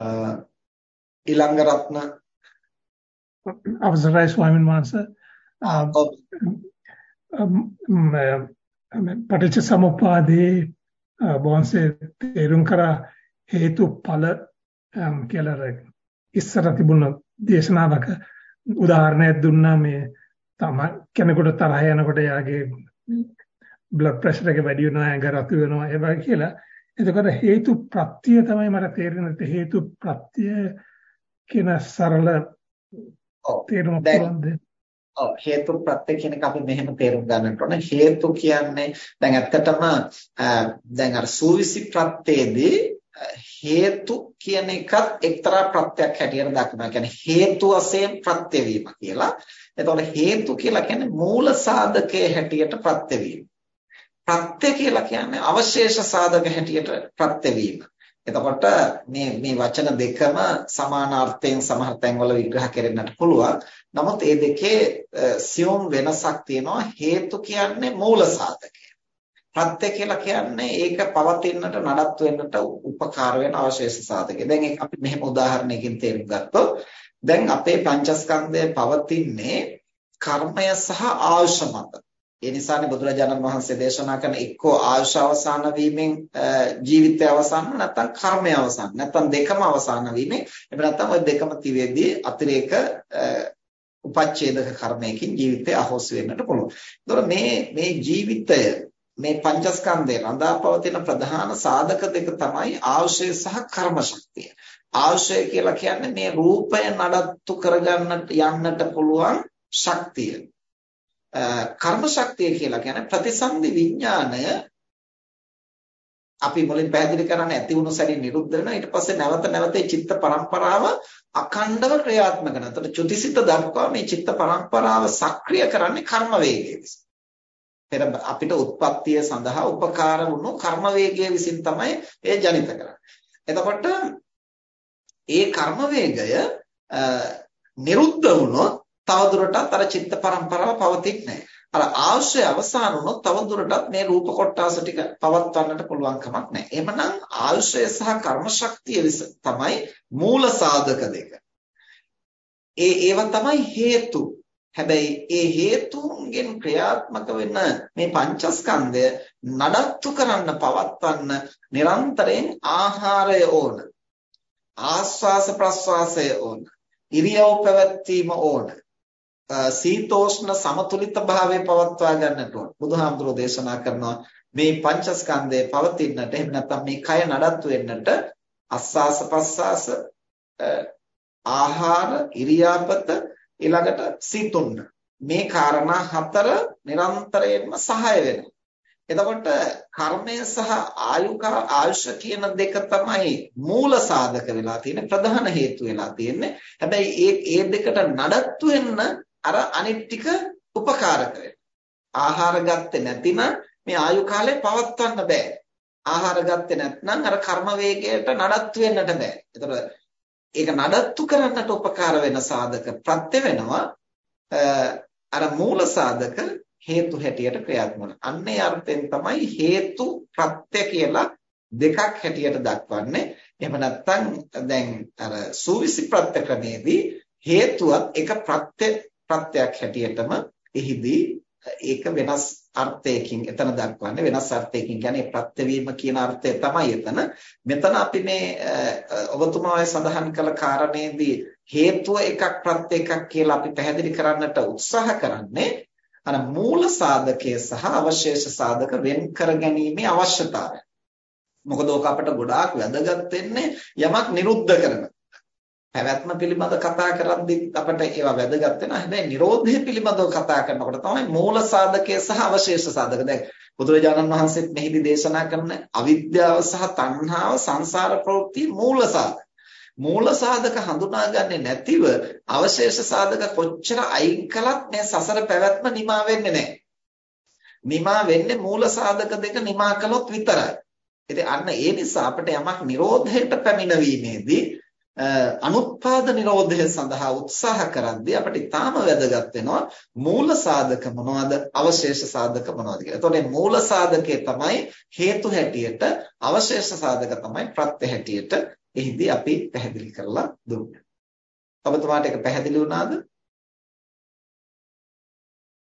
ඊළඟ රත්න අවසරයි ස්වාමීන් වහන්සේ පටිච්ච සමුප්පාදේ බොන්සේ තේරුම් කරා හේතු ඵල කියලා ඉස්සර තිබුණ දේශනාවක උදාහරණයක් දුන්නා මේ තම කෙනෙකුට තරහ යනකොට යාගේ බ්ලඩ් ප්‍රෙෂර් එක වැඩි වෙනවා ඇඟ රතු වෙනවා ඒ වගේ කියලා එතකොට හේතු ප්‍රත්‍ය තමයි මට තේරෙන්නේ හේතු ප්‍රත්‍ය කියන සරල තේරුම පුළුවන්ද? ඔව් හේතු ප්‍රත්‍ය කියන එක අපි මෙහෙම තේරුම් ගන්නට ඕනේ. හේතු කියන්නේ දැන් ඇත්තටම දැන් අර සූවිසි ප්‍රත්‍යයේදී හේතු කියන එකත් එක්තරා ප්‍රත්‍යක් හැටියට දක්වනවා. කියන්නේ හේතු වශයෙන් ප්‍රත්‍ය වීම කියලා. එතකොට හේතු කියලා කියන්නේ මූල සාධකයේ හැටියට ප්‍රත්‍ය වීම. ප්‍රත්‍ය කියලා කියන්නේ අවශේෂ සාධක හැටියට ප්‍රත්‍ය වීම. එතකොට මේ මේ වචන දෙකම සමානාර්ථයෙන් සමහර තැන්වල විග්‍රහ කරන්නට පුළුවන්. නමුත් මේ දෙකේ සියුම් වෙනසක් තියෙනවා. හේතු කියන්නේ මූල සාධකය. ප්‍රත්‍ය කියලා කියන්නේ ඒක පවතින්නට නඩත්තු වෙන්නට උපකාර වෙන අවශේෂ සාධකය. දැන් අපි මෙහෙම උදාහරණයකින් තේරුම් ගත්තොත් දැන් අපේ පංචස්කන්ධය පවතින්නේ කර්මය සහ ආයුෂ මත. ඒ නිසානේ බුදුරජාණන් වහන්සේ දේශනා කරන එක්කෝ ආයුෂ අවසන් වීමෙන් ජීවිතය අවසන් නැත්නම් කර්මය අවසන් නැත්නම් දෙකම අවසන් වීමෙන් එහෙම නැත්නම් ওই දෙකම තියේදී අතිරේක උපච්ඡේදක කර්මයකින් ජීවිතය අහෝස් වෙන්නට පුළුවන්. ඒතකොට මේ මේ ජීවිතය මේ පංචස්කන්ධය රඳාපවතින ප්‍රධාන සාධක දෙක තමයි ආශය සහ කර්ම ශක්තිය. ආශය කියලා කියන්නේ මේ රූපය නඩත්තු කරගන්නට යන්නට පුළුවන් ශක්තිය. කර්ම ශක්තිය කියලා කියන්නේ ප්‍රතිසන්දි විඥාණය අපි මුලින් පැහැදිලි කරන්නේ ඇති වුණු සැනින් නිරුද්ධ වෙනවා ඊට පස්සේ නැවත නැවත චිත්ත පරම්පරාව අඛණ්ඩව ක්‍රියාත්මක කරනවා. එතකොට චුතිසිත දක්වා මේ චිත්ත පරම්පරාව සක්‍රිය කරන්නේ කර්ම වේගය විසින්. පෙර අපිට උත්පත්තිය සඳහා උපකාර වුණු කර්ම වේගය විසින් තමයි ඒ ජනිත කරන්නේ. එතකොට ඒ කර්ම වේගය නිරුද්ධ වුණොත් තවදුරටත් අර චිත්ත පරම්පරාව පවතින්නේ නැහැ. අර ආශ්‍රය අවසන් වුණොත් තවදුරටත් මේ රූප කොටස ටික පවත්වන්නට පුළුවන් කමක් නැහැ. එහෙමනම් ආශ්‍රය සහ කර්ම ශක්තිය තමයි මූල සාධක දෙක. ඒ ඒව තමයි හේතු. හැබැයි ඒ හේතුන්ගෙන් ක්‍රියාත්මක වෙන මේ පංචස්කන්ධය නඩත්තු කරන්න පවත්වන්න නිරන්තරයෙන් ආහාරය ඕන. ආස්වාස ප්‍රස්වාසය ඕන. ඉරියව් පැවැත්වීම ඕන. සීතෝෂ්ණ සමතුලිත භාවය පවත්වා ගන්නට ඕන. බුදුහාමුදුරෝ දේශනා කරනවා මේ පංචස්කන්ධය පවතින්නට එහෙම නැත්නම් මේ කය නඩත්තු වෙන්නට අස්වාස ප්‍රස්වාස ආහාර ඉරියාපත ඊළඟට සීතුන්න මේ காரணා හතර නිරන්තරයෙන්ම සහාය වෙනවා. එතකොට කර්මය සහ ආයුකා ආයුෂ කියන දෙක තමයි මූල සාධක වෙලා තියෙන්නේ ප්‍රධාන හේතු වෙලා තියෙන්නේ. හැබැයි ඒ ඒ දෙකට නඩත්තු වෙන්න අර අනිත් ටික උපකාර ආහාර ගත්තේ නැතිනම් මේ ආයු කාලය පවත්වන්න බෑ. ආහාර ගත්තේ නැත්නම් අර කර්ම වේගයට නඩත්තු වෙන්නට බෑ. ඒතකොට ඒක නඩත්තු කරන්නට උපකාර වෙන සාධක ප්‍රත්‍ය වෙනවා. අර මූල සාධක හේතු හැටියට ක්‍රියාත්මක අන්නේ අර්ථයෙන් තමයි හේතු ප්‍රත්‍ය කියලා දෙකක් හැටියට දක්වන්නේ. එහෙම නැත්නම් දැන් අර සූවිසි ප්‍රත්‍ය ක්‍රමේදී හේතුවත් එක ප්‍රත්‍ය ප්‍රත්‍යක් හැටියටම එහිදී ඒක වෙනස් අර්ථයකින් එතන දක්වන්නේ වෙනස් අර්ථයකින් කියන්නේ ප්‍රත්‍යවීම කියන අර්ථය තමයි එතන. මෙතන අපි මේ ඔබතුමාගේ සඳහන් කළ කාරණේදී හේතුව එකක් ප්‍රත්‍ය එකක් කියලා අපි පැහැදිලි කරන්නට උත්සාහ කරන්නේ අර මූල සාධකයේ සහ අවශේෂ සාධක වෙන් කර ගැනීමේ අවශ්‍යතාවය. මොකද ඕක අපිට ගොඩාක් වැදගත් වෙන්නේ යමක් නිරුද්ධ කරන. පැවැත්ම පිළිබඳ කතා කරද්දී අපිට ඒවා වැදගත් වෙනවා. හැබැයි Nirodhe පිළිබඳව කතා කරනකොට තමයි මූල සාධකයේ සහ අවශේෂ සාධක. දැන් බුදුරජාණන් වහන්සේත් මෙහිදී දේශනා කරන අවිද්‍යාව සහ තණ්හාව සංසාර ප්‍රවෘත්ති මූල සාධක. මූල සාධක හඳුනාගන්නේ නැතිව අවශේෂ සාධක කොච්චර අයින් කළත් මේ සසර පැවැත්ම නිමා වෙන්නේ නැහැ. නිමා වෙන්නේ මූල සාධක දෙක නිමා කළොත් විතරයි. ඉතින් අන්න ඒ නිසා අපිට යමක් Nirodheට පැමිණීමේදී අනුත්පාද නිරෝධය සඳහා උත්සාහ කරද්දී අපිට ඊටාම වැදගත් වෙනවා මූල සාධක මොනවද අවශේෂ සාධක මොනවද කියලා. එතකොට මූල සාධකේ තමයි හේතු හැටියට අවශේෂ සාධක තමයි ප්‍රත්‍ය හැටියට එහිදී අපි පැහැදිලි කරලා දුන්නා. ඔබතුමාට ඒක පැහැදිලි වුණාද?